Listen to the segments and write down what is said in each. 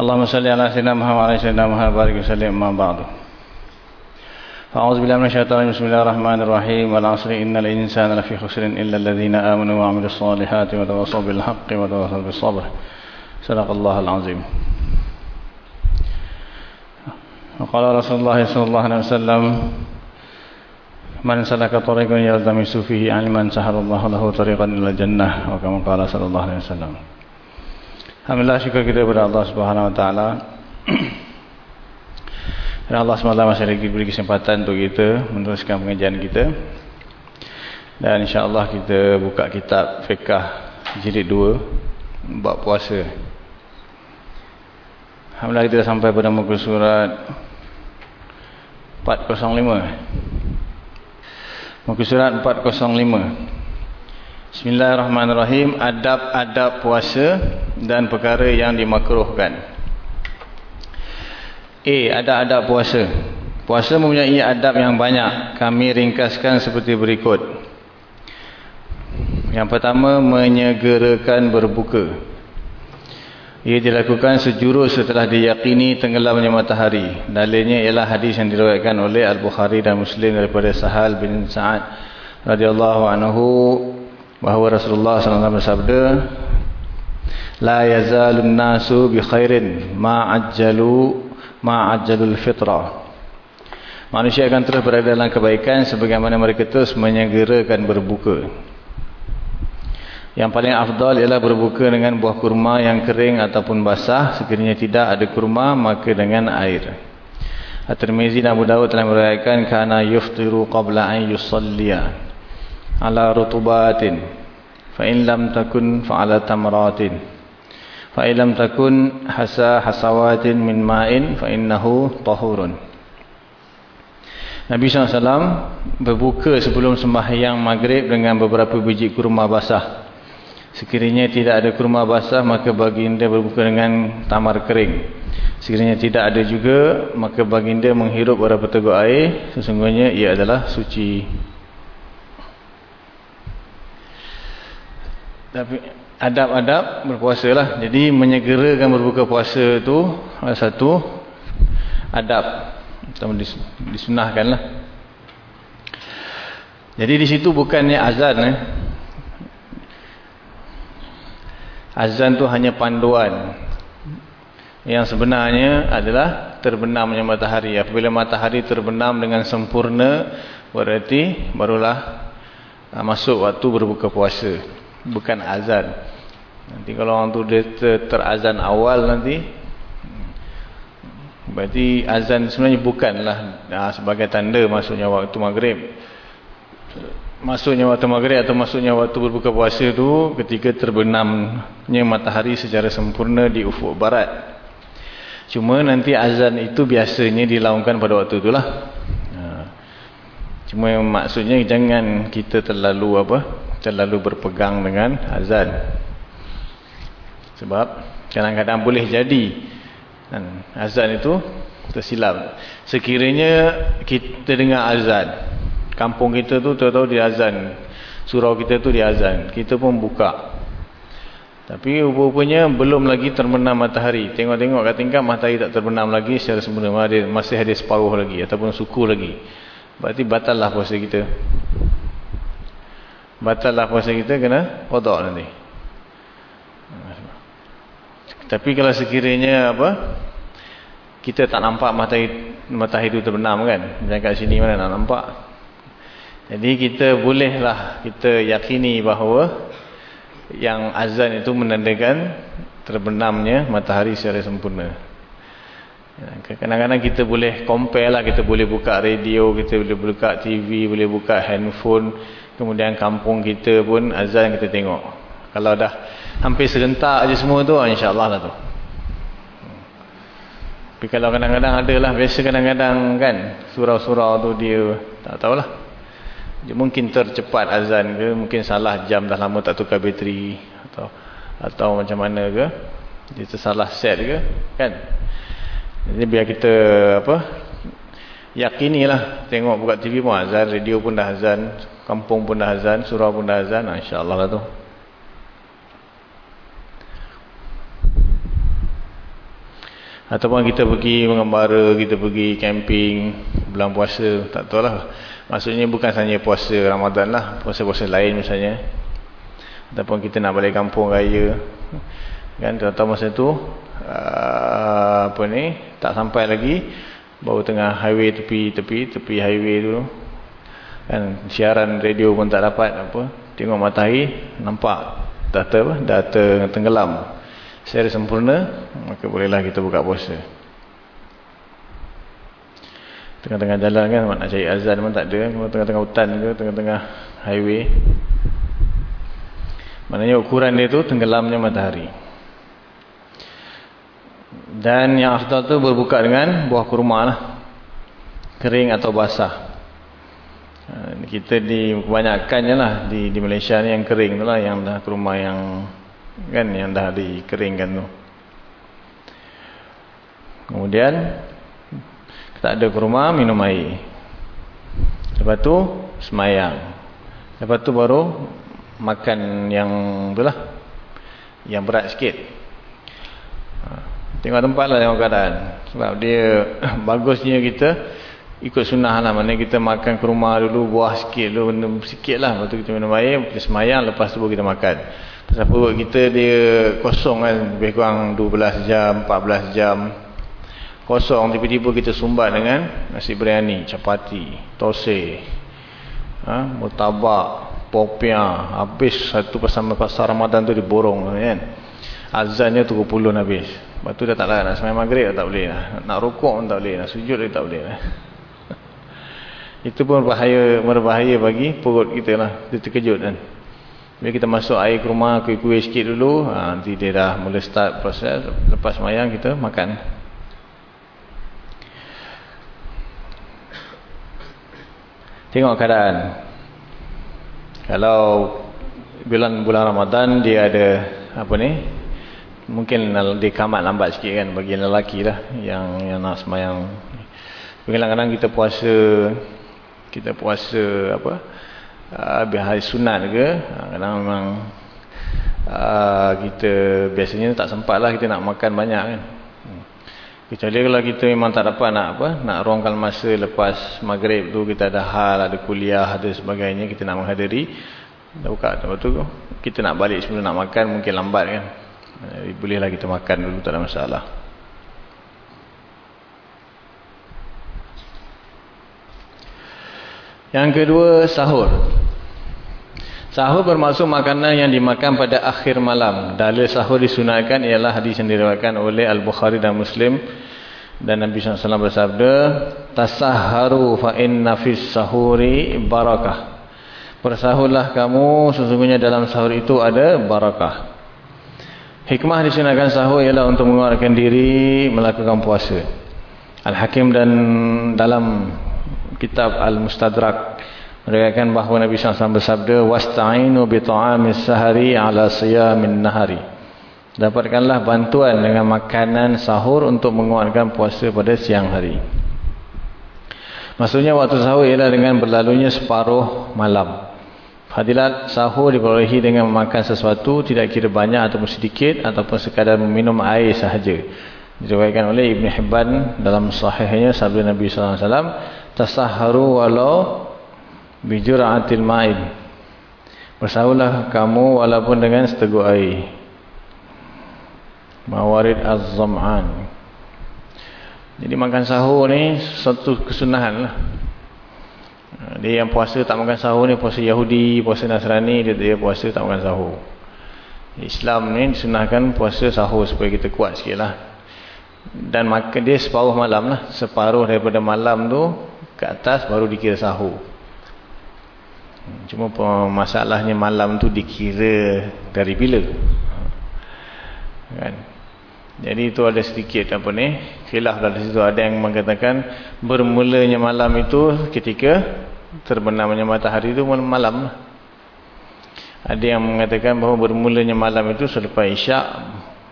اللهم صل على سيدنا محمد وعلى سيدنا محمد وبارك وسلم أما بعد. فأعوذ بالله من الشيطان بسم الله الرحمن الرحيم. والعصر إن الإنسان لفي خسر إلا الذين آمنوا وعملوا الصالحات وتواصوا بالحق وتواصوا بالصبر. صدق الله العظيم. وقال رسول الله صلى الله عليه وسلم Man salaka tariqan yaltamisu fihi ilman sahalallahu lahu tariqan ila jannah wa kama qala sallallahu alaihi wasallam. Alhamdulillah syukur kita kepada Allah Subhanahu wa taala. Dan Allah SWT masih lagi beri kesempatan untuk kita meneruskan pengajian kita. Dan insya-Allah kita buka kitab fiqh jilid 2 bab puasa. Alhamdulillah kita dah sampai pada muka surat 405. Muka surat 405 Bismillahirrahmanirrahim. Adab-adab puasa Dan perkara yang dimakruhkan. A. Adab-adab puasa. Puasa mempunyai adab yang banyak. Kami ringkaskan seperti berikut. Yang pertama Menyegerakan berbuka. Ia dilakukan sejurus setelah diyakini tenggelamnya matahari. Dalilnya ialah hadis yang diriwayatkan oleh Al-Bukhari dan Muslim daripada Sahal bin Sa'ad radhiyallahu anhu bahawa Rasulullah wasallam bersabda La yazalun nasu bi khairin ma ajjalu ma ajjalul fitra. Manusia akan terus berada dalam kebaikan sebagaimana mereka terus menyegerakan berbuka. Yang paling afdal ialah berbuka dengan buah kurma yang kering ataupun basah. Sekiranya tidak ada kurma, maka dengan air. At-Tirmizi dan Abu Dawud telah merayakan kana yuftiru qabla an yusalliya ala rutubatin fa in lam takun fa ala tamratin fa in lam takun hasa hasawatin min ma'in fa innahu tahurun Nabi SAW berbuka sebelum sembahyang maghrib dengan beberapa biji kurma basah Sekiranya tidak ada kurma basah maka baginda berbuka dengan tamar kering. Sekiranya tidak ada juga maka baginda menghirup beberapa teguk air. Sesungguhnya ia adalah suci. Tapi adab-adab berpuasa lah. Jadi menyegerakan berbuka puasa itu adalah satu adab. Disunahkan lah. Jadi di situ bukannya azan eh. Azan tu hanya panduan. Yang sebenarnya adalah terbenamnya matahari. Apabila matahari terbenam dengan sempurna, berarti barulah uh, masuk waktu berbuka puasa. Bukan azan. Nanti kalau orang tu dia ter terazan awal nanti, berarti azan sebenarnya bukanlah uh, sebagai tanda masuknya waktu maghrib masuknya waktu maghrib atau masuknya waktu berbuka puasa itu ketika terbenamnya matahari secara sempurna di ufuk barat. Cuma nanti azan itu biasanya dilakukan pada waktu itulah. Ha. Cuma maksudnya jangan kita terlalu apa? Terlalu berpegang dengan azan. Sebab kadang-kadang boleh jadi kan, azan itu tersilap. Sekiranya kita dengar azan kampung kita tu tahu-tahu dia azan surau kita tu dia azan kita pun buka. Tapi rupanya belum lagi terbenam matahari. Tengok-tengok kat tingkap matahari tak terbenam lagi secara sempurna. Masih ada separuh lagi ataupun suku lagi. Berarti batal lah puasa kita batal lah puasa kita kena kodok nanti tapi kalau sekiranya apa kita tak nampak matahari matahari itu terbenam kan macam kat sini mana nak nampak jadi kita bolehlah kita yakini bahawa yang azan itu menandakan terbenamnya matahari secara sempurna. Ya, kadang-kadang kita boleh compare lah, kita boleh buka radio, kita boleh buka TV, boleh buka handphone. Kemudian kampung kita pun azan kita tengok. Kalau dah hampir serentak aja semua tu, insyaAllah lah tu. Tapi kalau kadang-kadang ada lah, biasa kadang-kadang kan, surau-surau tu dia, tak tahulah. Dia mungkin tercepat azan ke, mungkin salah jam dah lama tak tukar bateri, atau atau macam mana ke, dia tersalah set ke, kan. Jadi biar kita, apa, yakinilah, tengok buka TV pun azan, radio pun dah azan, kampung pun dah azan, surau pun dah azan, insyaAllah lah tu. Ataupun kita pergi mengembara, kita pergi camping bulan puasa, tak tahu lah. Maksudnya bukan sahaja puasa Ramadan lah, puasa-puasa lain misalnya. Ataupun kita nak balik kampung raya. Kan, tahu masa tu, uh, apa ni, tak sampai lagi, baru tengah highway tepi, tepi, tepi highway tu. Kan, siaran radio pun tak dapat, apa, tengok matahari, nampak data apa, data tenggelam. Secara sempurna maka bolehlah kita buka puasa. Tengah-tengah jalan kan nak cari azan pun tak ada tengah-tengah hutan ke tengah-tengah highway. Maknanya ukuran dia tu tenggelamnya matahari. Dan yang afdal tu berbuka dengan buah kurma lah. Kering atau basah kita di kebanyakannya lah di, di Malaysia ni yang kering tu lah yang dah kurma yang kan yang dah dikeringkan tu. Kemudian tak ada kurma minum air. Lepas tu semayang. Lepas tu baru makan yang itulah yang berat sikit. Ha, tengok tempat lah tengok keadaan. Sebab dia bagusnya kita ikut sunnah lah mana kita makan kurma dulu buah sikit dulu sikit lah lepas tu kita minum air kita semayang lepas tu baru kita makan Pasal perut kita dia kosong kan. Lebih kurang 12 jam, 14 jam. Kosong. Tiba-tiba kita sumbat dengan nasi biryani, capati, tose, ha, mutabak, popiah. Habis satu pasal pasar Ramadan tu diborong kan. Azannya tu puluh habis. Lepas tu dah tak lah. Nak semayang maghrib tak boleh lah. Nak rokok pun tak boleh. Nak sujud tak boleh lah. Itu pun berbahaya, berbahaya bagi perut kita lah. Dia terkejut kan. Bila kita masuk air ke rumah, kuih-kuih sikit dulu, ha, nanti dia dah mula start proses. Lepas mayang kita makan. Tengok keadaan. Kalau bulan bulan Ramadan dia ada apa ni? Mungkin dia kamat lambat sikit kan bagi lelaki lah yang yang nak semayang. Kadang-kadang kita puasa kita puasa apa? uh, hari sunat ke uh, kadang memang uh, kita biasanya tak sempat lah kita nak makan banyak kan hmm. kecuali kalau kita memang tak dapat nak apa nak ruangkan masa lepas maghrib tu kita ada hal ada kuliah ada sebagainya kita nak menghadiri buka lepas tu kita nak balik sebelum nak makan mungkin lambat kan jadi bolehlah kita makan dulu tak ada masalah Yang kedua sahur. Sahur bermaksud makanan yang dimakan pada akhir malam. Dalil sahur disunatkan ialah hadis yang diriwayatkan oleh Al-Bukhari dan Muslim dan Nabi SAW bersabda, "Tasahharu fa inna fis sahuri barakah." Bersahurlah kamu, sesungguhnya dalam sahur itu ada barakah. Hikmah disunatkan sahur ialah untuk mengeluarkan diri melakukan puasa. Al-Hakim dan dalam kitab Al-Mustadrak. Meriwayatkan bahawa Nabi SAW bersabda wasta'inu bi ta'amis sahari ala siyamin nahari. Dapatkanlah bantuan dengan makanan sahur untuk menguatkan puasa pada siang hari. Maksudnya waktu sahur ialah dengan berlalunya separuh malam. Fadilat sahur diperolehi dengan memakan sesuatu tidak kira banyak ataupun sedikit ataupun sekadar meminum air sahaja. Diriwayatkan oleh Ibn Hibban dalam sahihnya sabda Nabi wasallam tasahharu walau bijur'atil ma'in. Bersahurlah kamu walaupun dengan seteguk air. Mawarid az-zam'an. Jadi makan sahur ni satu kesunahan lah. Dia yang puasa tak makan sahur ni puasa Yahudi, puasa Nasrani dia, dia puasa tak makan sahur. Islam ni disunahkan puasa sahur supaya kita kuat sikit lah. Dan makan dia separuh malam lah. Separuh daripada malam tu ke atas baru dikira sahur. Cuma masalahnya malam tu dikira dari bila? Kan? Jadi itu ada sedikit apa ni khilaf dari situ ada yang mengatakan bermulanya malam itu ketika terbenamnya matahari itu malam. Ada yang mengatakan bahawa bermulanya malam itu selepas isyak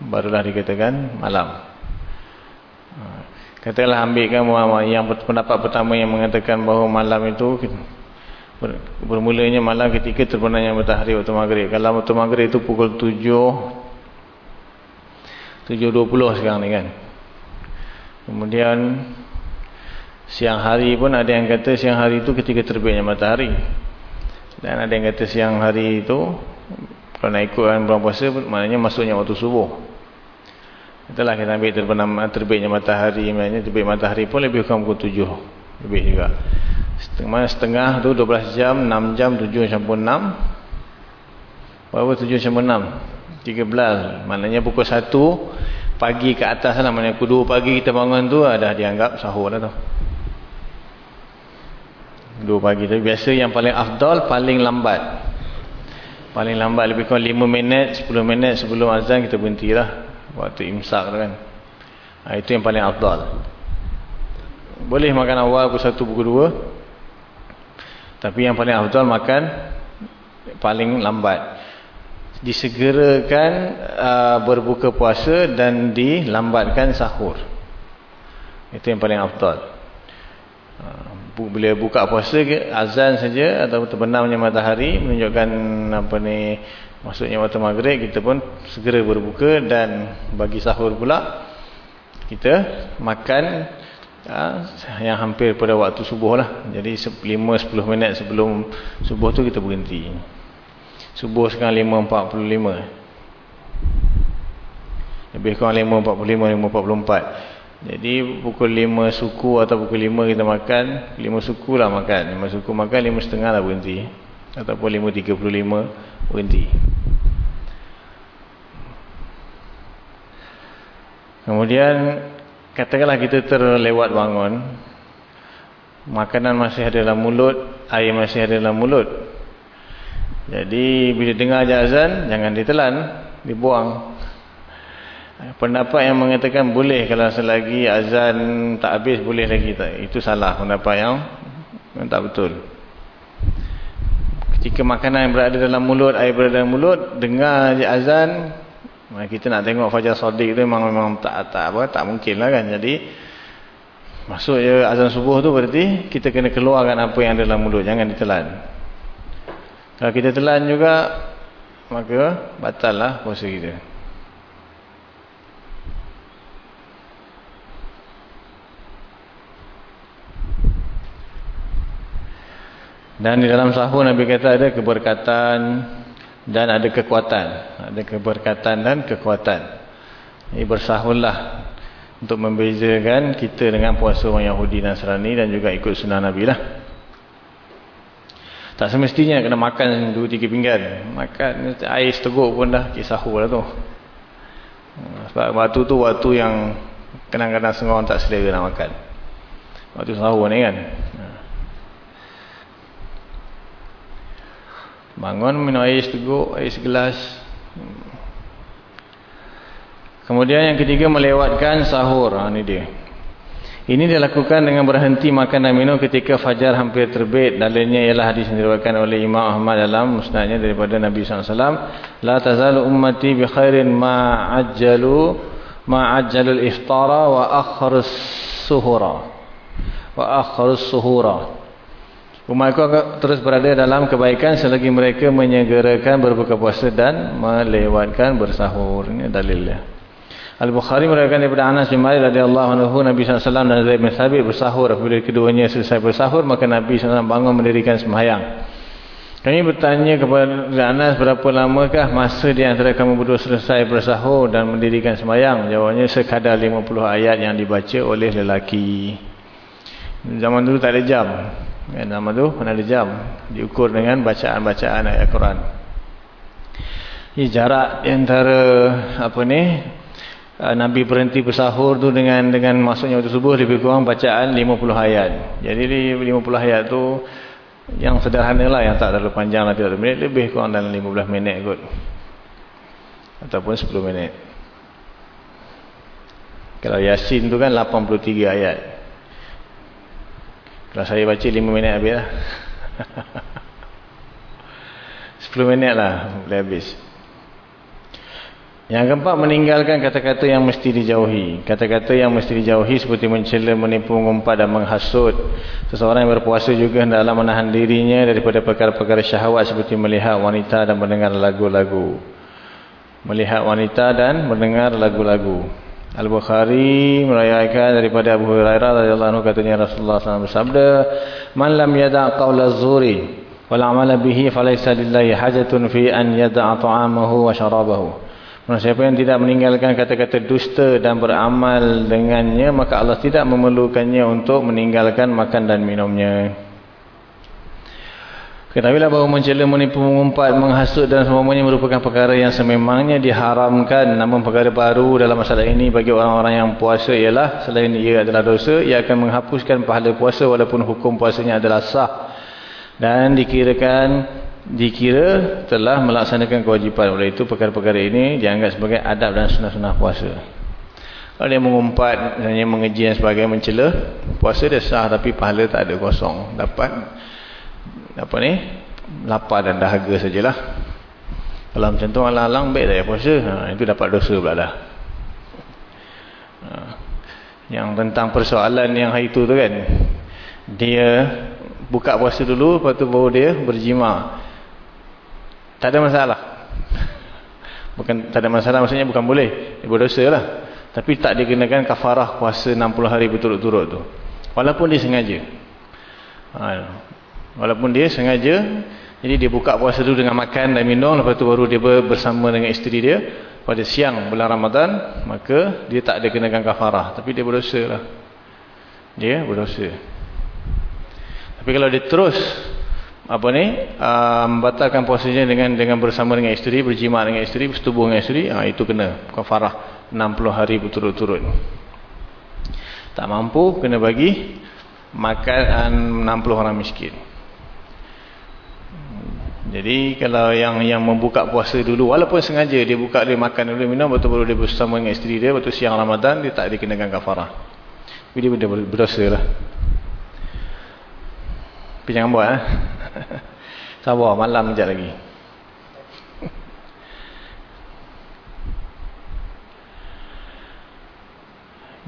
barulah dikatakan malam. Katakanlah ambilkan yang pendapat pertama yang mengatakan bahawa malam itu bermulanya malam ketika terbenamnya matahari waktu maghrib. Kalau waktu maghrib itu pukul 7 7.20 sekarang ni kan. Kemudian siang hari pun ada yang kata siang hari itu ketika terbitnya matahari. Dan ada yang kata siang hari itu kalau nak ikutkan bulan puasa maknanya masuknya waktu subuh. Itulah kita ambil terbenam terbitnya matahari, maknanya terbit matahari pun lebih kurang pukul 7. Lebih juga. Setengah, setengah tu 12 jam, 6 jam, 7 campur 6. Berapa 7 campur 6? 13. Maknanya pukul 1 pagi ke atas lah. Maknanya pukul 2 pagi kita bangun tu dah dianggap sahur lah tu. 2 pagi tu. Biasa yang paling afdal, paling lambat. Paling lambat lebih kurang 5 minit, 10 minit sebelum azan kita berhenti lah waktu imsak tu kan. Ha, itu yang paling afdal. Boleh makan awal pukul 1 pukul 2 tapi yang paling afdal makan paling lambat. Disegerakan uh, berbuka puasa dan dilambatkan sahur. Itu yang paling afdal. Uh, bila buka puasa azan saja atau terbenamnya matahari menunjukkan apa ni Maksudnya waktu maghrib kita pun segera berbuka dan bagi sahur pula kita makan ya, yang hampir pada waktu subuh lah. Jadi 5-10 minit sebelum subuh tu kita berhenti. Subuh sekarang 5.45. Lebih kurang 5.45, 5.44. Jadi pukul 5 suku atau pukul 5 kita makan, 5 suku lah makan. 5 suku makan, 5.30 lah berhenti. Ataupun 5.35 berhenti. Kemudian katakanlah kita terlewat bangun, makanan masih ada dalam mulut, air masih ada dalam mulut. Jadi bila dengar azan jangan ditelan, dibuang. Pendapat yang mengatakan boleh kalau selagi azan tak habis boleh lagi tak. Itu salah pendapat yang, yang tak betul. Ketika makanan yang berada dalam mulut, air berada dalam mulut, dengar je azan, kita nak tengok Fajar Sadiq tu memang memang tak tak apa, tak mungkin lah kan. Jadi masuk je azan subuh tu berarti kita kena keluarkan apa yang ada dalam mulut, jangan ditelan. Kalau kita telan juga maka batal lah puasa kita. Dan di dalam sahur Nabi kata ada keberkatan dan ada kekuatan. Ada keberkatan dan kekuatan. Ini bersahurlah untuk membezakan kita dengan puasa orang Yahudi Nasrani dan juga ikut sunnah Nabi lah. Tak semestinya kena makan dua tiga pinggan. Makan air seteguk pun dah kisah sahur lah tu. Sebab waktu tu waktu yang kadang-kadang semua orang tak selera nak makan. Waktu sahur ni kan. Bangun minum air seteguk, air segelas. Kemudian yang ketiga melewatkan sahur. Ha, ini dia. Ini dilakukan dengan berhenti makan dan minum ketika fajar hampir terbit. Dalilnya ialah hadis yang diriwayatkan oleh Imam Ahmad dalam musnadnya daripada Nabi SAW. La tazalu ummati bi khairin ma'ajjalu ma'ajjalul iftara wa akhrus suhura. Wa akhrus suhura. Umatku terus berada dalam kebaikan selagi mereka menyegerakan berbuka puasa dan melewatkan bersahur. Ini dalilnya. Al-Bukhari meriwayatkan daripada Anas bin Malik radhiyallahu anhu Nabi SAW dan Zaid bin Thabit bersahur. Apabila keduanya selesai bersahur maka Nabi SAW bangun mendirikan sembahyang. Kami bertanya kepada Anas berapa lamakah masa di antara kamu berdua selesai bersahur dan mendirikan sembahyang? Jawabnya sekadar 50 ayat yang dibaca oleh lelaki. Zaman dulu tak ada jam. Ya, nama tu ada jam diukur dengan bacaan-bacaan ayat Quran. Ini jarak antara apa ni uh, Nabi berhenti bersahur tu dengan dengan masuknya waktu subuh lebih kurang bacaan 50 ayat. Jadi 50 ayat tu yang sederhana lah yang tak terlalu panjang lah 30 minit lebih kurang dalam 15 minit kot. Ataupun 10 minit. Kalau Yasin tu kan 83 ayat. Kalau saya baca 5 minit habis lah. 10 minit lah boleh habis. Yang keempat meninggalkan kata-kata yang mesti dijauhi. Kata-kata yang mesti dijauhi seperti mencela, menipu, mengumpat dan menghasut. Seseorang yang berpuasa juga hendaklah menahan dirinya daripada perkara-perkara syahwat seperti melihat wanita dan mendengar lagu-lagu. Melihat wanita dan mendengar lagu-lagu. Al-Bukhari merayakan daripada Abu Hurairah radhiyallahu anhu katanya Rasulullah SAW bersabda, "Man lam yada' qawla az-zuri wal 'amala bihi falaysa lillahi hajatun fi an yada'a ta'amahu wa syarabahu." Siapa yang tidak meninggalkan kata-kata dusta dan beramal dengannya, maka Allah tidak memerlukannya untuk meninggalkan makan dan minumnya. Ketahuilah bahawa mencela, menipu, mengumpat, menghasut dan semuanya merupakan perkara yang sememangnya diharamkan. Namun perkara baru dalam masalah ini bagi orang-orang yang puasa ialah selain ia adalah dosa, ia akan menghapuskan pahala puasa walaupun hukum puasanya adalah sah. Dan dikirakan dikira telah melaksanakan kewajipan. Oleh itu perkara-perkara ini dianggap sebagai adab dan sunnah-sunnah puasa. Kalau dia mengumpat, hanya mengeji dan sebagainya, mencela, puasa dia sah tapi pahala tak ada kosong. Dapat, apa ni, lapar dan dahaga sajalah. Kalau macam tu alang-alang baik tak ya puasa? Ha, itu dapat dosa pula dah. Ha. Yang tentang persoalan yang hari itu tu kan, dia buka puasa dulu, lepas tu baru dia berjima. Tak ada masalah. Bukan tak ada masalah maksudnya bukan boleh. Dia berdosa lah. Tapi tak dikenakan kafarah puasa 60 hari berturut-turut tu. Walaupun dia sengaja. Ha, walaupun dia sengaja. Jadi dia buka puasa dulu dengan makan dan minum. Lepas tu baru dia bersama dengan isteri dia. Pada siang bulan Ramadan. Maka dia tak dikenakan kafarah. Tapi dia berdosa lah. Dia berdosa. Tapi kalau dia terus apa ni uh, membatalkan puasanya dengan dengan bersama dengan isteri berjima dengan isteri bersetubuh dengan isteri uh, itu kena kafarah 60 hari berturut-turut tak mampu kena bagi makan 60 orang miskin jadi kalau yang yang membuka puasa dulu walaupun sengaja dia buka dia makan dulu minum betul baru dia bersama dengan isteri dia betul siang Ramadan dia tak dikenakan kafarah tapi dia berdosa lah tapi jangan buat eh? Sabar malam sekejap lagi.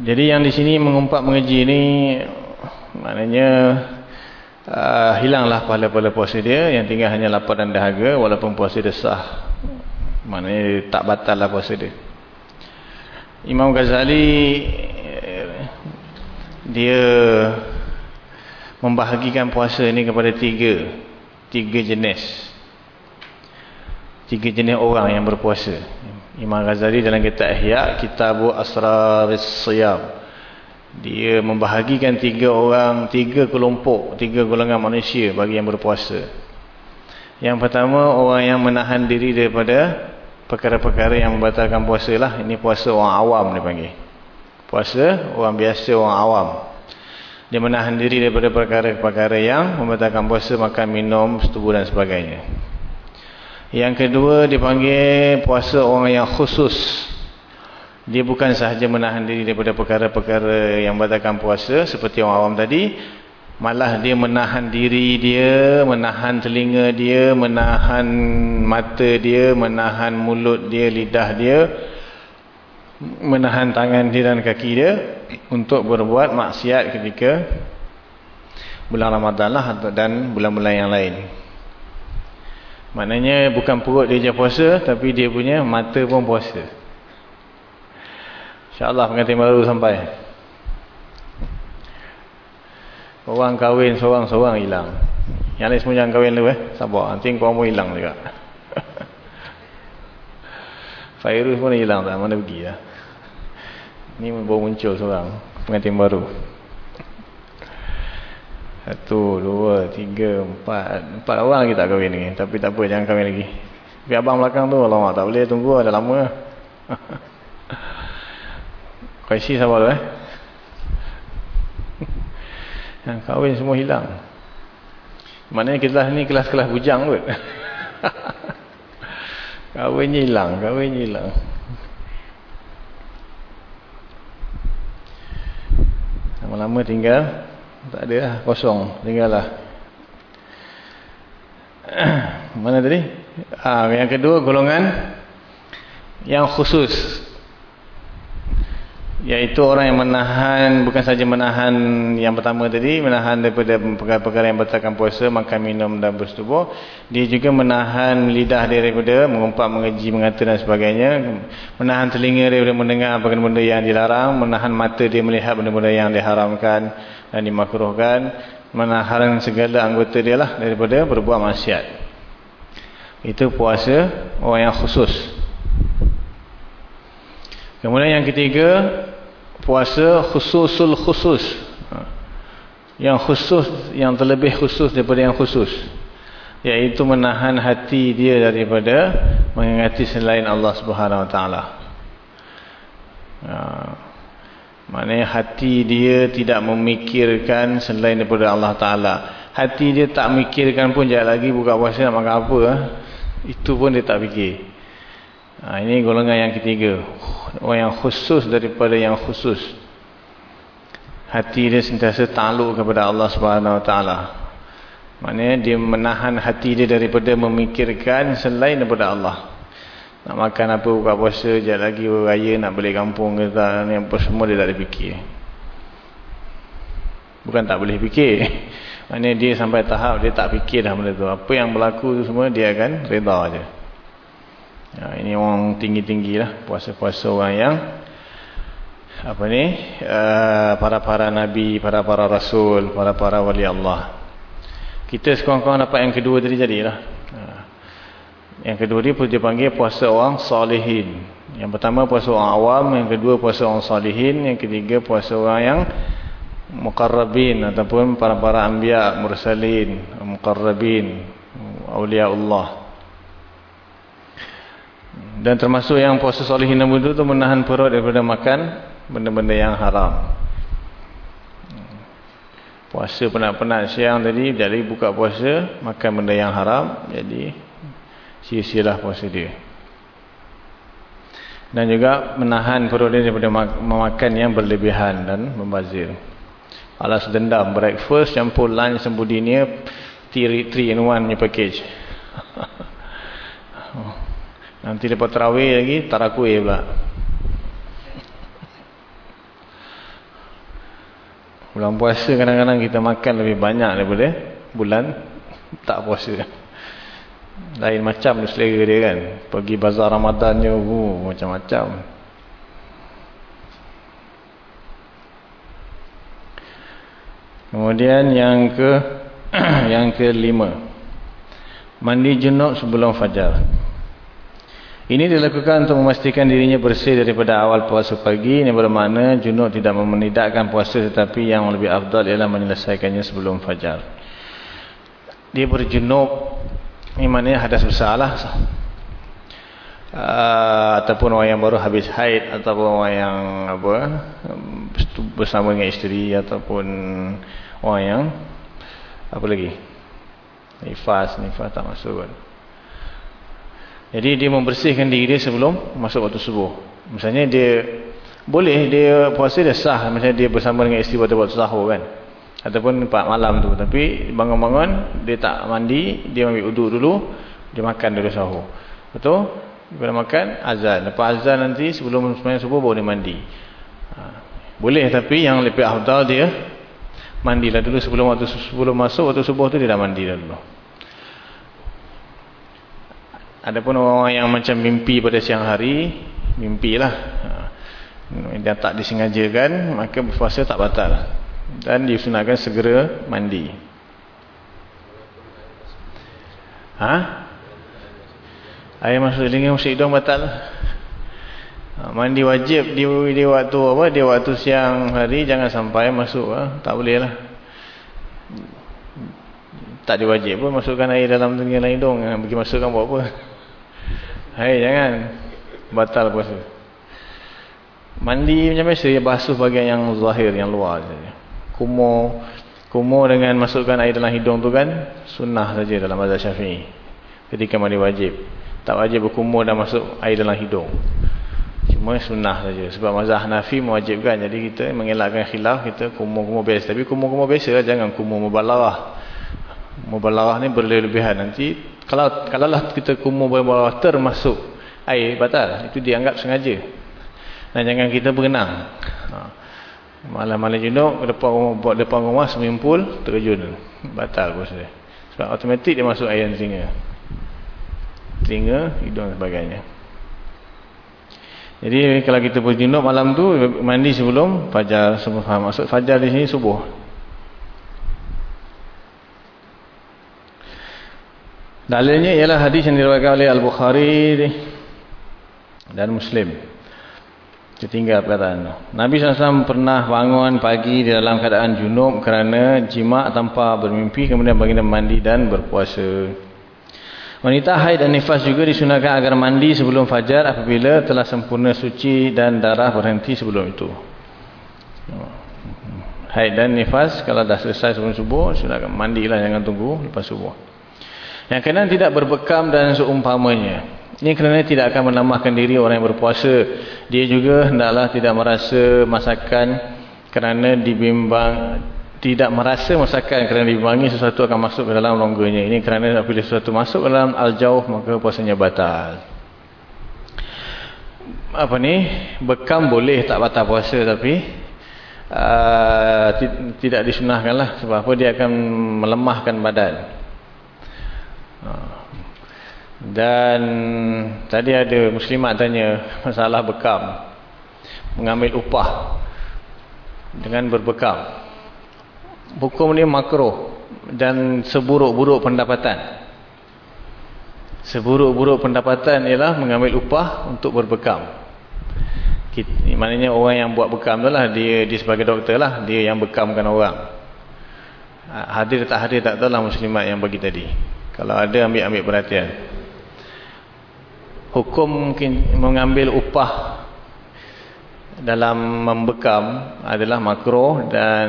Jadi yang di sini mengumpat mengeji ni maknanya uh, hilanglah pahala-pahala puasa dia yang tinggal hanya lapar dan dahaga walaupun puasa dia sah. Maknanya tak batal lah puasa dia. Imam Ghazali dia membahagikan puasa ini kepada tiga tiga jenis tiga jenis orang yang berpuasa Imam Ghazali dalam kitab Ihya Kitabu Asraris Siyam dia membahagikan tiga orang tiga kelompok tiga golongan manusia bagi yang berpuasa yang pertama orang yang menahan diri daripada perkara-perkara yang membatalkan puasa lah ini puasa orang awam dia panggil puasa orang biasa orang awam dia menahan diri daripada perkara-perkara yang membatalkan puasa, makan, minum, setubuh dan sebagainya. Yang kedua dipanggil puasa orang yang khusus. Dia bukan sahaja menahan diri daripada perkara-perkara yang membatalkan puasa seperti orang awam tadi. Malah dia menahan diri dia, menahan telinga dia, menahan mata dia, menahan mulut dia, lidah dia menahan tangan dia dan kaki dia untuk berbuat maksiat ketika bulan Ramadan lah dan bulan-bulan yang lain. Maknanya bukan perut dia je puasa tapi dia punya mata pun puasa. InsyaAllah pengantin baru sampai. Orang kahwin seorang-seorang hilang. Yang lain semua kahwin dulu eh. Sabar. Nanti korang pun hilang juga. Fairuz pun hilang tak? Mana pergi lah. Ini baru muncul seorang pengantin baru. Satu, dua, tiga, empat. Empat orang kita kahwin ni. Tapi tak apa, jangan kahwin lagi. Tapi abang belakang tu, alamak tak boleh tunggu, dah lama. Kau isi sabar tu eh. Yang kahwin semua hilang. Maknanya kelas ni kelas-kelas bujang kot. kahwin hilang, kahwin hilang. lama tinggal tak ada lah kosong tinggal lah mana tadi ha, yang kedua golongan yang khusus Iaitu orang yang menahan, bukan saja menahan yang pertama tadi, menahan daripada perkara-perkara yang batalkan puasa, makan, minum dan bersetubuh. Dia juga menahan lidah daripada mengumpat, mengeji, mengata dan sebagainya. Menahan telinga daripada mendengar benda-benda yang dilarang. Menahan mata dia melihat benda-benda yang diharamkan dan dimakruhkan. Menahan segala anggota dia lah daripada berbuat maksiat. Itu puasa orang yang khusus. Kemudian yang ketiga, puasa khususul khusus. Ha. Yang khusus, yang terlebih khusus daripada yang khusus. Iaitu menahan hati dia daripada mengingati selain Allah Subhanahu Wa Taala. Ha. Maknanya hati dia tidak memikirkan selain daripada Allah Ta'ala. Hati dia tak mikirkan pun jangan lagi buka puasa nak makan apa. Ha. Itu pun dia tak fikir. Ha, ini golongan yang ketiga. Orang yang khusus daripada yang khusus. Hati dia sentiasa takluk kepada Allah Subhanahu Wa Taala. Maknanya dia menahan hati dia daripada memikirkan selain daripada Allah. Nak makan apa buka puasa, jap lagi raya nak balik kampung ke tak, ni apa semua dia tak ada fikir. Bukan tak boleh fikir. Maknanya dia sampai tahap dia tak fikir dah benda tu. Apa yang berlaku tu semua dia akan reda aja. Ya, ini orang tinggi-tinggi lah puasa-puasa orang yang apa ni para-para uh, nabi, para-para rasul, para-para wali Allah. Kita sekurang-kurang dapat yang kedua tadi jadilah. Uh, yang kedua dia dia panggil puasa orang salihin. Yang pertama puasa orang awam, yang kedua puasa orang salihin, yang ketiga puasa orang yang muqarrabin ataupun para-para anbiya, mursalin, muqarrabin, awliya Allah. Dan termasuk yang puasa solehin dan wudu itu menahan perut daripada makan benda-benda yang haram. Puasa penat-penat siang tadi, dari buka puasa, makan benda yang haram, jadi sia-sialah puasa dia. Dan juga menahan perut dia daripada memakan yang berlebihan dan membazir. Alas dendam, breakfast, campur lunch, sembudinya, 3 in 1 package. Nanti lepas terawih lagi tarakui pula. Bulan puasa kadang-kadang kita makan lebih banyak daripada bulan tak puasa. Lain macam selera dia kan. Pergi bazar Ramadan je uh, macam-macam. Kemudian yang ke yang kelima. Mandi junub sebelum fajar. Ini dilakukan untuk memastikan dirinya bersih daripada awal puasa pagi. Ini bermakna junub tidak memenidakkan puasa tetapi yang lebih afdal ialah menyelesaikannya sebelum fajar. Dia berjunub. Ini maknanya hadas bersalah. Uh, ataupun orang yang baru habis haid. Ataupun orang yang apa, bersama dengan isteri. Ataupun orang yang apa lagi. Nifas, nifas tak masuk kan. Jadi dia membersihkan diri dia sebelum masuk waktu subuh. Misalnya dia boleh dia puasa dia sah misalnya dia bersama dengan isteri pada waktu sahur kan. Ataupun empat malam tu tapi bangun-bangun dia tak mandi, dia ambil uduk dulu, dia makan dulu sahur. Betul? Bila makan azan. Lepas azan nanti sebelum sembahyang subuh baru dia mandi. Ha. Boleh tapi yang lebih afdal dia mandilah dulu sebelum waktu sebelum masuk waktu subuh tu dia dah mandi dah dulu. Adapun orang yang macam mimpi pada siang hari, mimpilah. Dan tak disengajakan, maka berpuasa tak batal. Dan disunahkan segera mandi. Ha? Air masuk telinga masuk hidung batal. Ha, mandi wajib di, di waktu apa? Di waktu siang hari jangan sampai masuk ha? Tak boleh lah. Tak diwajib pun masukkan air dalam telinga hidung. Bagi masukkan buat apa? Hai jangan batal puasa. Mandi macam biasa basuh bahagian yang zahir yang luar saja. Kumur kumur dengan masukkan air dalam hidung tu kan sunnah saja dalam mazhab Syafi'i. Ketika mandi wajib. Tak wajib berkumur dan masuk air dalam hidung. Cuma sunnah saja. Sebab mazhab Hanafi mewajibkan. Jadi kita mengelakkan khilaf, kita kumur-kumur biasa. Tapi kumur-kumur biasa lah, jangan kumur mubalarah. Mubalarah ni berlebihan. Nanti, kalau kalau lah kita kumur mubalarah termasuk air batal, itu dianggap sengaja. Dan jangan kita berenang. Ha. Malam-malam junuk, depan rumah, buat depan rumah, pool, terjun. Batal pun saya. Sebab automatik dia masuk air telinga. Telinga, hidung dan sebagainya. Jadi kalau kita berjunuk malam tu mandi sebelum fajar semua faham. Maksud fajar di sini subuh. Dalilnya ialah hadis yang diriwayatkan oleh Al-Bukhari dan Muslim. Tertinggal perkataan. Nabi SAW pernah bangun pagi di dalam keadaan junub kerana jima' tanpa bermimpi kemudian baginda mandi dan berpuasa. Wanita haid dan nifas juga disunahkan agar mandi sebelum fajar apabila telah sempurna suci dan darah berhenti sebelum itu. Haid dan nifas kalau dah selesai sebelum subuh, sunahkan mandilah jangan tunggu lepas subuh. Yang kena tidak berbekam dan seumpamanya. Ini kerana tidak akan menambahkan diri orang yang berpuasa. Dia juga hendaklah tidak merasa masakan kerana dibimbang tidak merasa masakan kerana dibimbangi sesuatu akan masuk ke dalam rongganya. Ini kerana apabila sesuatu masuk dalam al-jauh maka puasanya batal. Apa ni? Bekam boleh tak batal puasa tapi uh, tidak disunahkanlah sebab apa dia akan melemahkan badan. Dan tadi ada muslimat tanya masalah bekam. Mengambil upah dengan berbekam. Hukum ni makruh dan seburuk-buruk pendapatan. Seburuk-buruk pendapatan ialah mengambil upah untuk berbekam. Maknanya orang yang buat bekam tu lah dia, dia sebagai doktor lah dia yang bekamkan orang. Ha, hadir tak hadir tak tahu lah muslimat yang bagi tadi. Kalau ada ambil-ambil perhatian hukum mengambil upah dalam membekam adalah makruh dan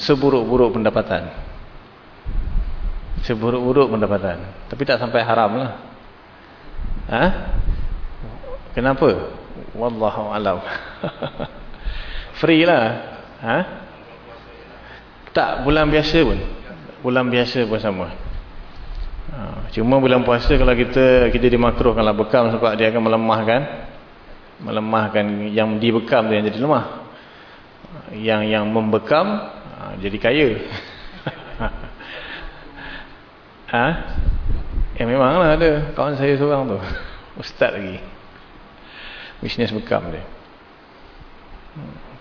seburuk-buruk pendapatan. Seburuk-buruk pendapatan. Tapi tak sampai haram lah. Ha? Kenapa? Wallahu alam. Free lah. Ha? Tak bulan biasa pun. Bulan biasa pun sama. Ha, cuma bulan puasa kalau kita kita dimakruhkanlah bekam sebab dia akan melemahkan melemahkan yang dibekam tu yang jadi lemah. Yang yang membekam ha, jadi kaya. Ha? ya memanglah ada kawan saya seorang tu. Ustaz lagi. Bisnes bekam dia.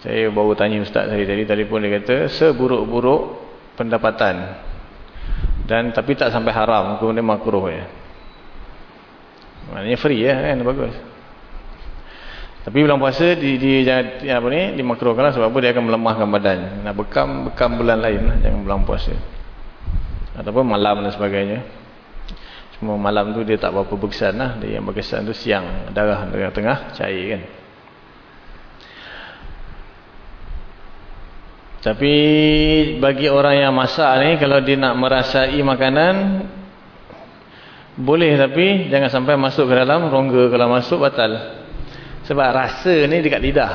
Saya baru tanya ustaz saya tadi telefon dia kata seburuk-buruk pendapatan dan tapi tak sampai haram kemudian makruh ya maknanya free ya kan bagus tapi bulan puasa di, di jangan apa ni dimakruhkanlah sebab apa dia akan melemahkan badan. Nak bekam bekam bulan lain lah jangan bulan puasa. Ataupun malam dan sebagainya. Cuma malam tu dia tak berapa berkesan lah. Dia yang berkesan tu siang darah tengah-tengah cair kan. Tapi bagi orang yang masak ni kalau dia nak merasai makanan boleh tapi jangan sampai masuk ke dalam rongga kalau masuk batal. Sebab rasa ni dekat lidah.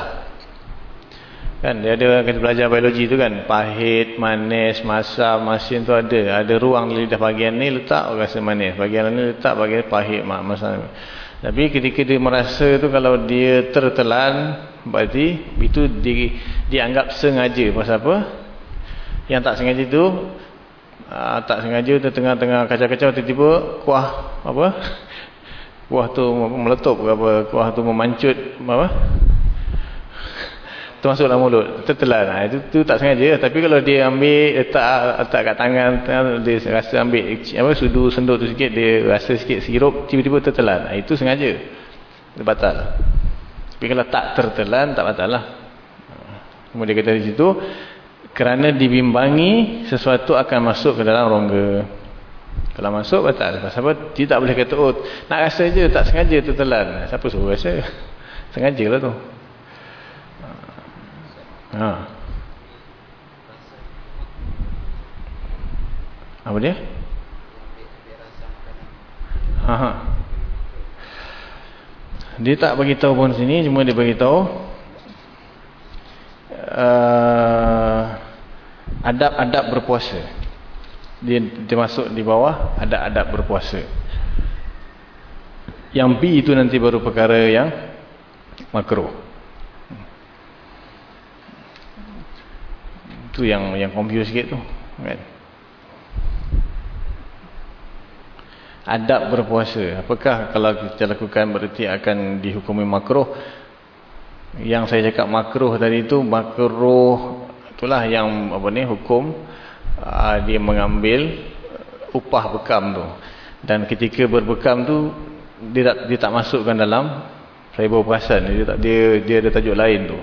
Kan dia ada kita belajar biologi tu kan, pahit, manis, masam, masin tu ada. Ada ruang di lidah bahagian ni letak rasa manis, bahagian ni letak bahagian pahit, masam. Tapi ketika dia merasa tu kalau dia tertelan, berarti itu di, dianggap sengaja. Pasal apa? Yang tak sengaja tu uh, tak sengaja tu tengah-tengah kacau-kacau tiba-tiba kuah apa? kuah tu meletup apa kuah tu memancut apa tu masuk dalam mulut tertelan ha, itu tu tak sengaja tapi kalau dia ambil letak letak kat tangan dia rasa ambil apa sudu senduk tu sikit dia rasa sikit sirup tiba-tiba tertelan ha, itu sengaja itu batal tapi kalau tak tertelan tak batal lah kemudian kata di situ kerana dibimbangi sesuatu akan masuk ke dalam rongga kalau masuk batal. Apa? Dia tak boleh kata, oh nak rasa je, tak sengaja tu telan. Siapa suruh rasa? Sengaja lah tu. Ha. Apa dia? Ha. Dia tak bagi tahu pun sini, cuma dia bagi tahu uh, adab-adab berpuasa. Dia, dia masuk di bawah adab-adab berpuasa. Yang B itu nanti baru perkara yang makruh. Itu yang yang confuse sikit tu, kan? Adab berpuasa. Apakah kalau kita lakukan berarti akan dihukumi makruh? Yang saya cakap makruh tadi itu makruh itulah yang apa ni hukum uh, dia mengambil upah bekam tu. Dan ketika berbekam tu dia tak dia tak masukkan dalam riba perasan dia tak dia dia ada tajuk lain tu.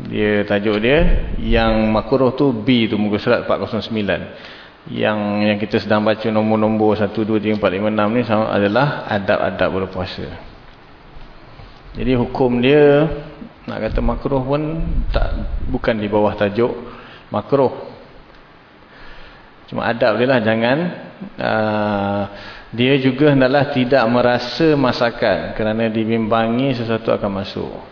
Dia tajuk dia yang makruh tu B tu muka surat 409 yang yang kita sedang baca nombor-nombor 1, 2, 3, 4, 5, 6 ni adalah adab-adab berpuasa. Jadi hukum dia nak kata makruh pun tak bukan di bawah tajuk makruh. Cuma adab dia lah jangan uh, dia juga hendaklah tidak merasa masakan kerana dibimbangi sesuatu akan masuk.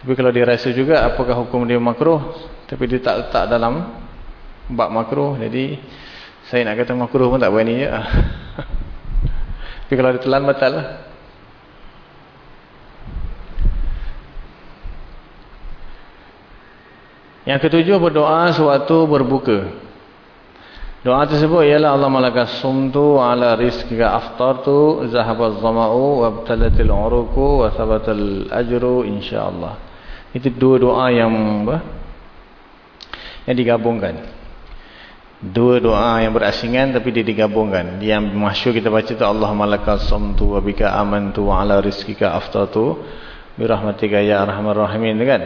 Tapi kalau dia rasa juga apakah hukum dia makruh tapi dia tak letak dalam bab makruh jadi saya nak kata makruh pun tak berani je. Tapi kalau dia telan batal lah. Yang ketujuh berdoa sewaktu berbuka. Doa tersebut ialah Allah malaka sumtu ala rizkika aftartu zahabaz zama'u wabtalatil uruku wa sabatal ajru insyaAllah. Itu dua doa yang apa? Yang digabungkan. Dua doa yang berasingan tapi dia digabungkan. Yang masyhur kita baca tu Allah malakal samtu wa bika amantu wa ala rizkika aftatu bi rahmatika ya arhamar rahimin kan.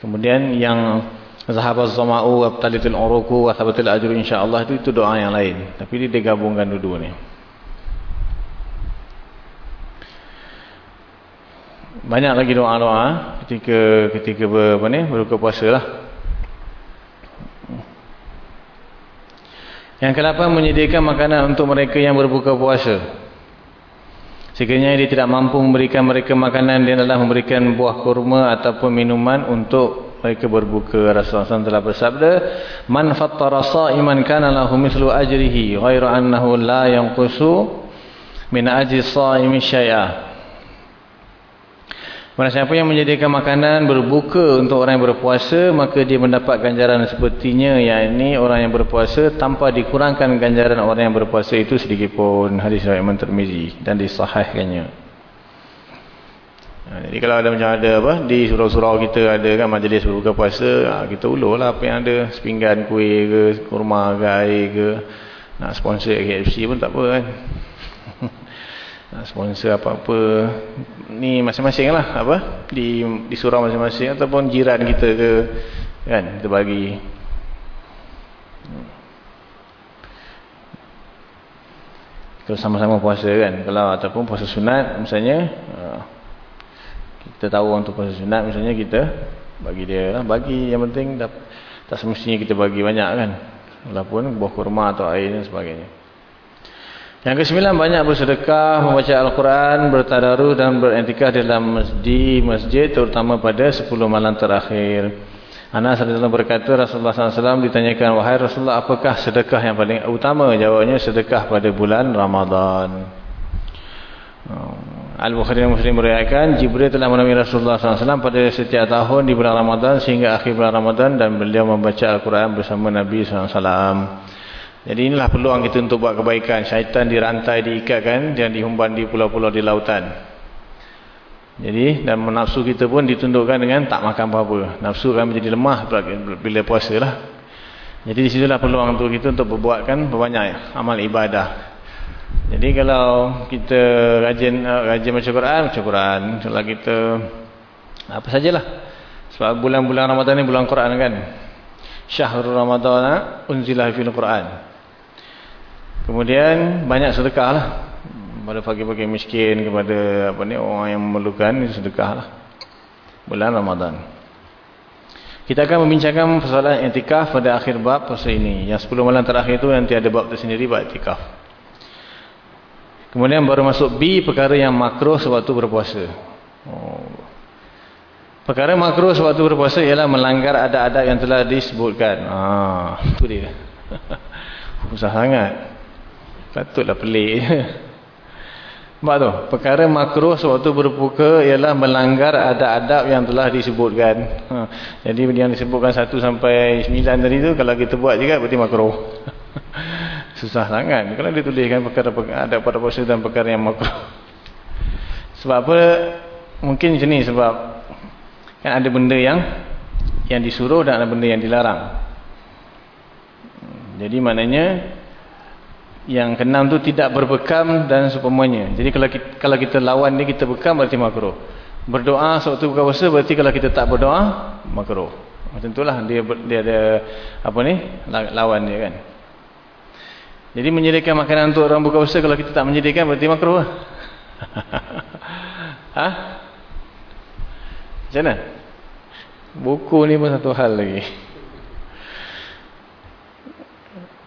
Kemudian yang zahabaz zama'u wa abtalitul uruku wa thabatul ajru insyaallah itu itu doa yang lain. Tapi dia digabungkan dua-dua ni. Banyak lagi doa-doa ketika ketika ber, apa ni berbuka puasa lah. Yang ke-8 menyediakan makanan untuk mereka yang berbuka puasa. Sekiranya dia tidak mampu memberikan mereka makanan, dia adalah memberikan buah kurma ataupun minuman untuk mereka berbuka. Rasulullah SAW telah bersabda, Man fattara sa'iman kana lahu mislu ajrihi, ghairu annahu la yanqusu min ajri sa'imi syai'ah. Mana siapa yang menyediakan makanan berbuka untuk orang yang berpuasa, maka dia mendapat ganjaran sepertinya, yakni orang yang berpuasa tanpa dikurangkan ganjaran orang yang berpuasa itu sedikit pun. Hadis Imam Tirmizi dan disahihkannya. Ha, jadi kalau ada macam ada apa di surau-surau kita ada kan majlis berbuka puasa, ha, kita ulurlah apa yang ada, sepinggan kuih ke, kurma ke, air ke, nak sponsor KFC pun tak apa kan. Sponsor apa-apa. Ni masing-masing lah apa? Di di surau masing-masing ataupun jiran kita ke kan? Kita bagi. Kalau sama-sama puasa kan? Kalau ataupun puasa sunat misalnya uh, kita tahu untuk puasa sunat misalnya kita bagi dia lah. Bagi yang penting tak semestinya kita bagi banyak kan? Walaupun buah kurma atau air dan sebagainya yang kesembilan banyak bersedekah, membaca Al-Quran, bertadaruh dan berintikah dalam masjid, masjid terutama pada 10 malam terakhir. Anas radhiyallahu berkata Rasulullah SAW ditanyakan wahai Rasulullah apakah sedekah yang paling utama? Jawabnya sedekah pada bulan Ramadan. Al-Bukhari dan Muslim meriwayatkan Jibril telah menemui Rasulullah SAW pada setiap tahun di bulan Ramadan sehingga akhir bulan Ramadan dan beliau membaca Al-Quran bersama Nabi SAW. Jadi inilah peluang kita untuk buat kebaikan. Syaitan dirantai, diikatkan dan dihumban di pulau-pulau di lautan. Jadi dan nafsu kita pun ditundukkan dengan tak makan apa-apa. Nafsu kan menjadi lemah bila puasa lah. Jadi di situlah peluang untuk kita untuk berbuatkan berbanyak amal ibadah. Jadi kalau kita rajin rajin baca Quran, baca Quran. Kalau kita apa sajalah. Sebab bulan-bulan Ramadan ni bulan Quran kan. Syahrul Ramadan unzilah fil Quran. Kemudian banyak sedekah lah. Pada pagi-pagi miskin kepada apa ni orang yang memerlukan sedekah lah. Bulan Ramadan. Kita akan membincangkan persoalan etikaf pada akhir bab puasa ini. Yang 10 malam terakhir itu nanti ada bab tersendiri bab etikaf. Kemudian baru masuk B, perkara yang makruh sewaktu berpuasa. Oh. Perkara makruh sewaktu berpuasa ialah melanggar adab-adab yang telah disebutkan. Ah, itu dia. Susah sangat. Patutlah pelik. Sebab tu, perkara makruh sewaktu berbuka ialah melanggar adab-adab yang telah disebutkan. Ha. Jadi yang disebutkan 1 sampai 9 tadi tu, kalau kita buat juga berarti makruh. Susah sangat. Kalau dia tuliskan perkara adab pada puasa dan perkara yang makruh. Sebab apa? Mungkin macam ni sebab kan ada benda yang yang disuruh dan ada benda yang dilarang. Jadi maknanya yang keenam tu tidak berbekam dan seumpamanya. Jadi kalau kita, kalau kita lawan ni kita bekam berarti makruh. Berdoa sewaktu buka puasa berarti kalau kita tak berdoa makruh. Macam itulah dia dia ada apa ni lawan dia kan. Jadi menyediakan makanan untuk orang buka puasa kalau kita tak menyediakan berarti makruh lah. ha? Macam mana? Buku ni pun satu hal lagi.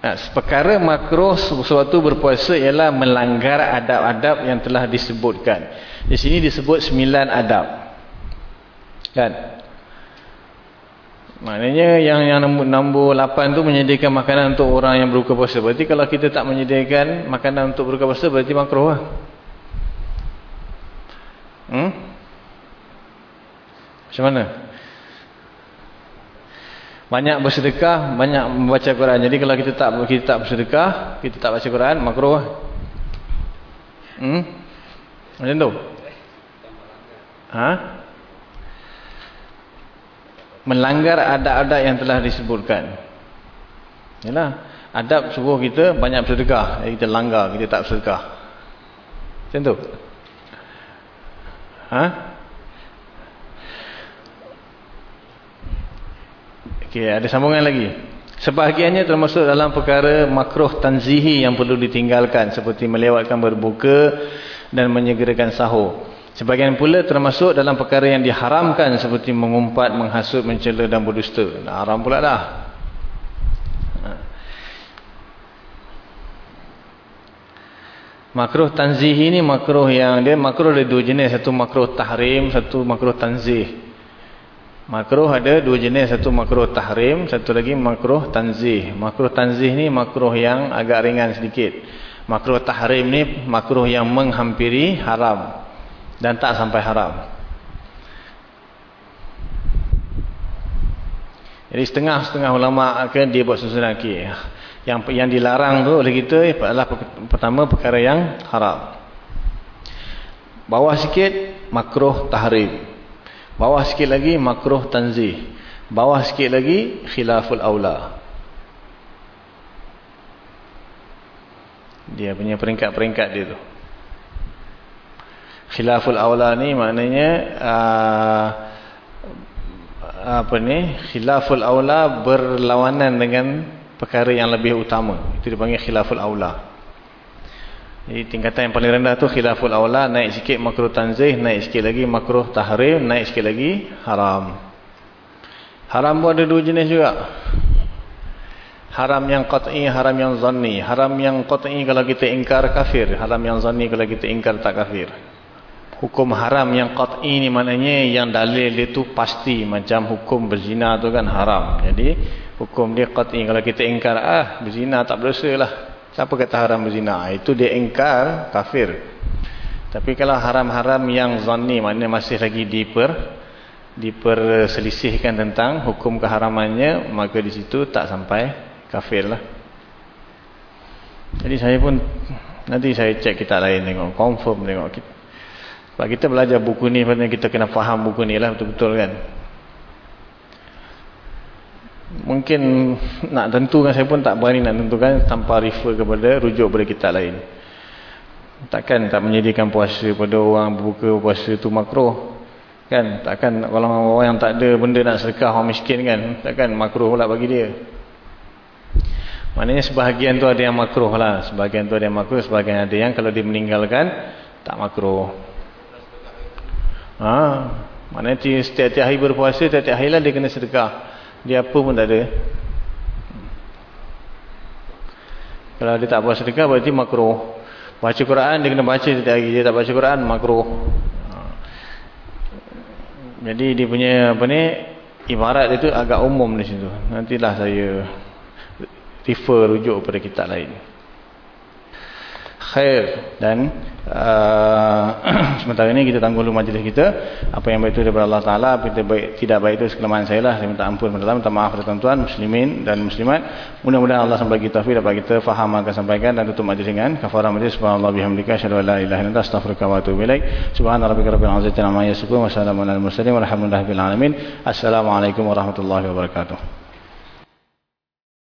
Nah, perkara makruh sesuatu berpuasa ialah melanggar adab-adab yang telah disebutkan. Di sini disebut sembilan adab. Kan? Maknanya yang yang nombor, nombor 8 tu menyediakan makanan untuk orang yang berbuka puasa. Berarti kalau kita tak menyediakan makanan untuk berbuka puasa berarti makruh lah. Hmm? Macam mana? Banyak bersedekah, banyak membaca Quran. Jadi kalau kita tak kita tak bersedekah, kita tak baca Quran, makruh. Hmm? Macam tu. Ha? Melanggar adab-adab yang telah disebutkan. Yalah, adab suruh kita banyak bersedekah, jadi kita langgar, kita tak bersedekah. Macam tu. Ha? Okey, ada sambungan lagi. Sebahagiannya termasuk dalam perkara makruh tanzihi yang perlu ditinggalkan seperti melewatkan berbuka dan menyegerakan sahur. Sebahagian pula termasuk dalam perkara yang diharamkan seperti mengumpat, menghasut, mencela dan berdusta. Nah, haram pula dah. Ha. Makruh tanzihi ni makruh yang dia makruh ada dua jenis, satu makruh tahrim, satu makruh tanzih. Makruh ada dua jenis, satu makruh tahrim, satu lagi makruh tanzih. Makruh tanzih ni makruh yang agak ringan sedikit. Makruh tahrim ni makruh yang menghampiri haram dan tak sampai haram. Jadi setengah-setengah ulama akan dia buat susunan okay. Yang yang dilarang tu oleh kita adalah pertama perkara yang haram. Bawah sikit makruh tahrim. Bawah sikit lagi makruh tanzih. Bawah sikit lagi khilaful aula. Dia punya peringkat-peringkat dia tu. Khilaful aula ni maknanya uh, apa ni? Khilaful aula berlawanan dengan perkara yang lebih utama. Itu dipanggil khilaful aula. Jadi tingkatan yang paling rendah tu khilaful awla, naik sikit makruh tanzih, naik sikit lagi makruh tahrim, naik sikit lagi haram. Haram pun ada dua jenis juga. Haram yang qat'i, haram yang zanni. Haram yang qat'i kalau kita ingkar kafir, haram yang zanni kalau kita ingkar tak kafir. Hukum haram yang qat'i ni maknanya yang dalil dia tu pasti macam hukum berzina tu kan haram. Jadi hukum dia qat'i kalau kita ingkar ah berzina tak berdosa lah. Siapa kata haram berzina? Itu dia ingkar kafir. Tapi kalau haram-haram yang zanni maknanya masih lagi diper diperselisihkan tentang hukum keharamannya, maka di situ tak sampai kafir lah. Jadi saya pun nanti saya cek kita lain tengok confirm tengok kita. Sebab kita belajar buku ni kita kena faham buku ni lah betul-betul kan mungkin nak tentukan saya pun tak berani nak tentukan tanpa refer kepada rujuk pada kitab lain. Takkan tak menyediakan puasa pada orang buka puasa tu makruh kan? Takkan kalau orang yang tak ada benda nak sedekah orang miskin kan? Takkan makruh pula bagi dia. Maknanya sebahagian tu ada yang makruh lah. Sebahagian tu ada yang makruh sebahagian ada yang kalau dia meninggalkan tak makruh. Ha, maknanya setiap-tiap hari berpuasa setiap-tiap hari lah dia kena sedekah dia apa pun tak ada kalau dia tak buat sedekah berarti makruh Baca Quran dia kena baca setiap hari. Dia tak baca Quran makruh. Jadi dia punya apa ni ibarat dia tu agak umum di situ. Nantilah saya refer rujuk pada kitab lain. Khair dan uh, sementara ini kita tangguh dulu majlis kita. Apa yang baik itu daripada Allah Taala, apa yang baik, tidak baik itu sekelemahan saya lah. Saya minta ampun Allah, minta maaf kepada tuan-tuan muslimin dan muslimat. Mudah-mudahan Allah sampai kita taufik dapat kita faham akan sampaikan dan tutup majlis dengan kafarah majlis subhanallah bihamdika an la ilaha illa anta astaghfiruka wa atubu ilaik. Subhana rabbika rabbil walhamdulillahi rabbil alamin. Assalamualaikum warahmatullahi wabarakatuh.